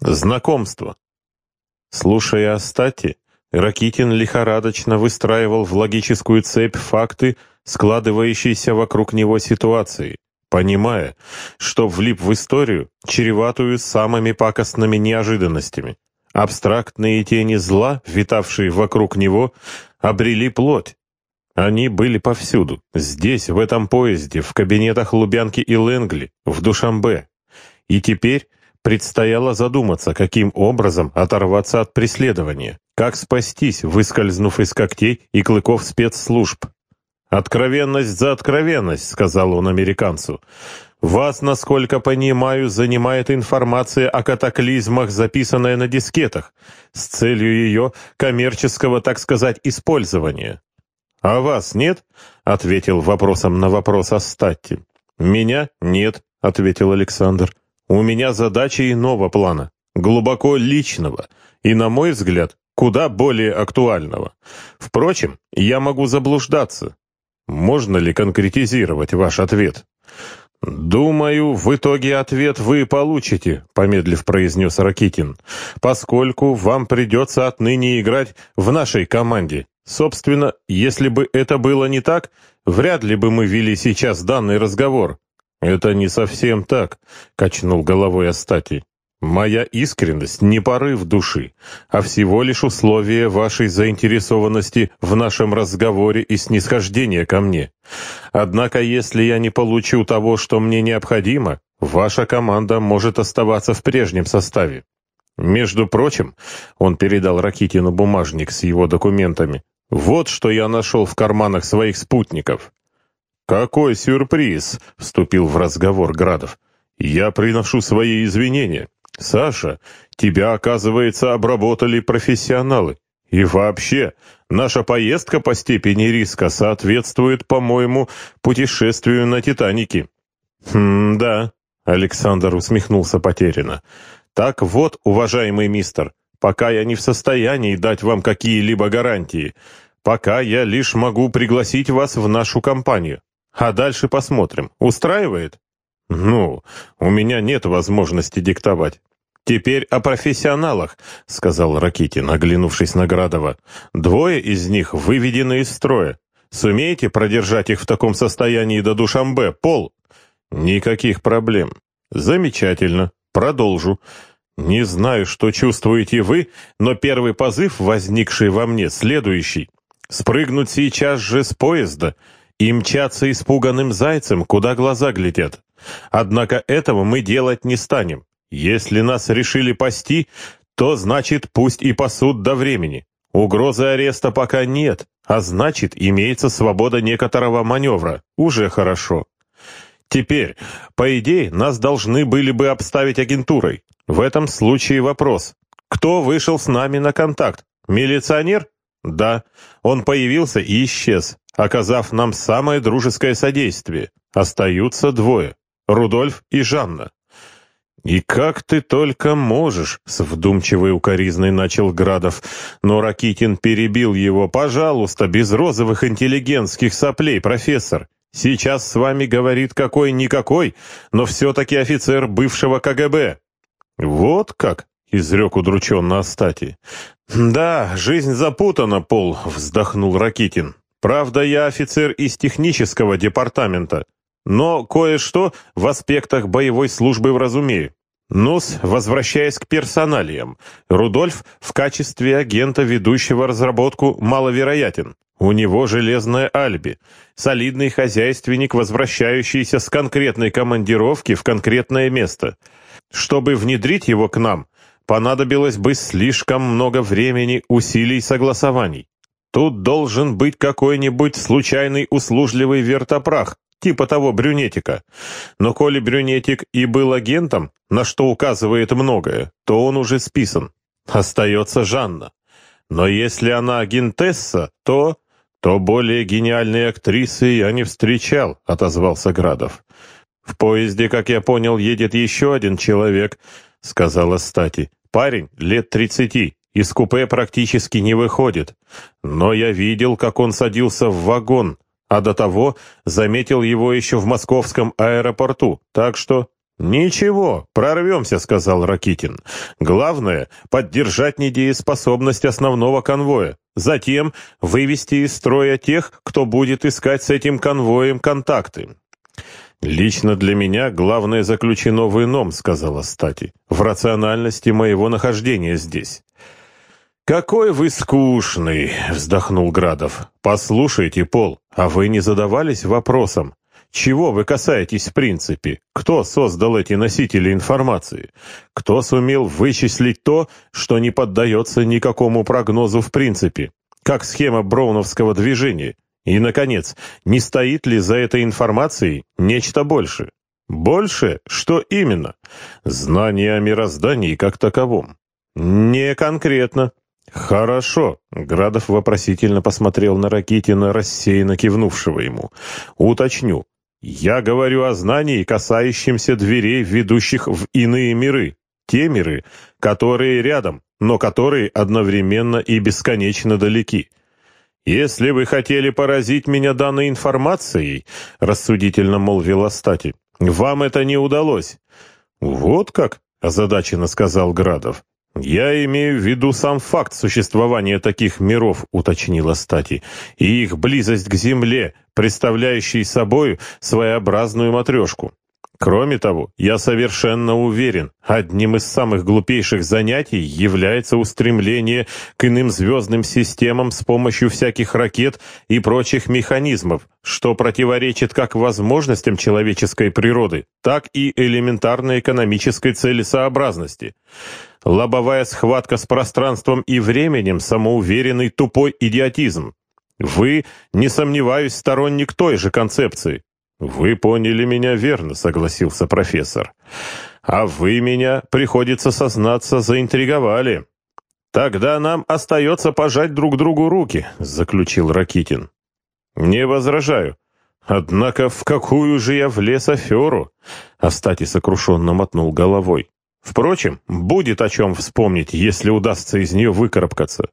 Знакомство. Слушая о стати, Ракитин лихорадочно выстраивал в логическую цепь факты, складывающиеся вокруг него ситуации, понимая, что влип в историю, чреватую самыми пакостными неожиданностями. Абстрактные тени зла, витавшие вокруг него, обрели плоть. Они были повсюду, здесь, в этом поезде, в кабинетах Лубянки и Ленгли, в Душамбе. И теперь предстояло задуматься, каким образом оторваться от преследования, как спастись, выскользнув из когтей и клыков спецслужб. «Откровенность за откровенность», — сказал он американцу. «Вас, насколько понимаю, занимает информация о катаклизмах, записанная на дискетах, с целью ее коммерческого, так сказать, использования». «А вас нет?» — ответил вопросом на вопрос Астатти. «Меня нет», — ответил Александр. У меня задача иного плана, глубоко личного и, на мой взгляд, куда более актуального. Впрочем, я могу заблуждаться. Можно ли конкретизировать ваш ответ? «Думаю, в итоге ответ вы получите», — помедлив произнес Ракитин, «поскольку вам придется отныне играть в нашей команде. Собственно, если бы это было не так, вряд ли бы мы вели сейчас данный разговор. «Это не совсем так», — качнул головой Астати. «Моя искренность не порыв души, а всего лишь условие вашей заинтересованности в нашем разговоре и снисхождения ко мне. Однако, если я не получу того, что мне необходимо, ваша команда может оставаться в прежнем составе. Между прочим, он передал Ракитину бумажник с его документами. Вот что я нашел в карманах своих спутников. «Какой сюрприз!» — вступил в разговор Градов. «Я приношу свои извинения. Саша, тебя, оказывается, обработали профессионалы. И вообще, наша поездка по степени риска соответствует, по-моему, путешествию на «Титанике». «Хм, да», — Александр усмехнулся потерянно. «Так вот, уважаемый мистер, пока я не в состоянии дать вам какие-либо гарантии, пока я лишь могу пригласить вас в нашу компанию. А дальше посмотрим. Устраивает? Ну, у меня нет возможности диктовать. «Теперь о профессионалах», — сказал Ракитин, оглянувшись на Градова. «Двое из них выведены из строя. Сумеете продержать их в таком состоянии до Душамбе, Пол?» «Никаких проблем». «Замечательно. Продолжу. Не знаю, что чувствуете вы, но первый позыв, возникший во мне, следующий. Спрыгнуть сейчас же с поезда и мчаться испуганным зайцем, куда глаза глядят. Однако этого мы делать не станем. Если нас решили пасти, то значит пусть и пасут до времени. Угрозы ареста пока нет, а значит имеется свобода некоторого маневра. Уже хорошо. Теперь, по идее, нас должны были бы обставить агентурой. В этом случае вопрос. Кто вышел с нами на контакт? Милиционер? Да. Он появился и исчез оказав нам самое дружеское содействие. Остаются двое — Рудольф и Жанна. «И как ты только можешь!» — с вдумчивой укоризной начал Градов, но Ракитин перебил его. «Пожалуйста, без розовых интеллигентских соплей, профессор. Сейчас с вами говорит какой-никакой, но все-таки офицер бывшего КГБ». «Вот как!» — изрек удрученно Астати. «Да, жизнь запутана, Пол», — вздохнул Ракитин. Правда, я офицер из технического департамента, но кое-что в аспектах боевой службы вразумею. Нус, возвращаясь к персоналиям, Рудольф в качестве агента, ведущего разработку, маловероятен. У него железное альби, солидный хозяйственник, возвращающийся с конкретной командировки в конкретное место. Чтобы внедрить его к нам, понадобилось бы слишком много времени, усилий, согласований. Тут должен быть какой-нибудь случайный услужливый вертопрах, типа того брюнетика. Но коли брюнетик и был агентом, на что указывает многое, то он уже списан. Остается Жанна. Но если она агентесса, то... «То более гениальной актрисы я не встречал», — отозвался Градов. «В поезде, как я понял, едет еще один человек», — сказала Стати. «Парень лет тридцати, из купе практически не выходит. Но я видел, как он садился в вагон, а до того заметил его еще в московском аэропорту. Так что «Ничего, прорвемся», — сказал Ракитин. «Главное — поддержать недееспособность основного конвоя. Затем вывести из строя тех, кто будет искать с этим конвоем контакты». «Лично для меня главное заключено в ином», — сказала Стати, — «в рациональности моего нахождения здесь». «Какой вы скучный!» — вздохнул Градов. «Послушайте, Пол, а вы не задавались вопросом, чего вы касаетесь в принципе? Кто создал эти носители информации? Кто сумел вычислить то, что не поддается никакому прогнозу в принципе? Как схема броуновского движения? И, наконец, не стоит ли за этой информацией нечто больше? Больше? Что именно? Знание о мироздании как таковом. Не конкретно. «Хорошо», — Градов вопросительно посмотрел на Ракитина, рассеянно кивнувшего ему. «Уточню. Я говорю о знании, касающемся дверей, ведущих в иные миры. Те миры, которые рядом, но которые одновременно и бесконечно далеки. Если вы хотели поразить меня данной информацией, рассудительно молвил Астати, вам это не удалось. Вот как, озадаченно сказал Градов. «Я имею в виду сам факт существования таких миров», — уточнила Стати, «и их близость к Земле, представляющей собой своеобразную матрешку. Кроме того, я совершенно уверен, одним из самых глупейших занятий является устремление к иным звездным системам с помощью всяких ракет и прочих механизмов, что противоречит как возможностям человеческой природы, так и элементарной экономической целесообразности. Лобовая схватка с пространством и временем, самоуверенный тупой идиотизм. Вы, не сомневаюсь, сторонник той же концепции. «Вы поняли меня верно», — согласился профессор. «А вы меня, приходится сознаться, заинтриговали». «Тогда нам остается пожать друг другу руки», — заключил Ракитин. «Не возражаю. Однако в какую же я влез аферу?» Астати сокрушенно мотнул головой. «Впрочем, будет о чем вспомнить, если удастся из нее выкарабкаться.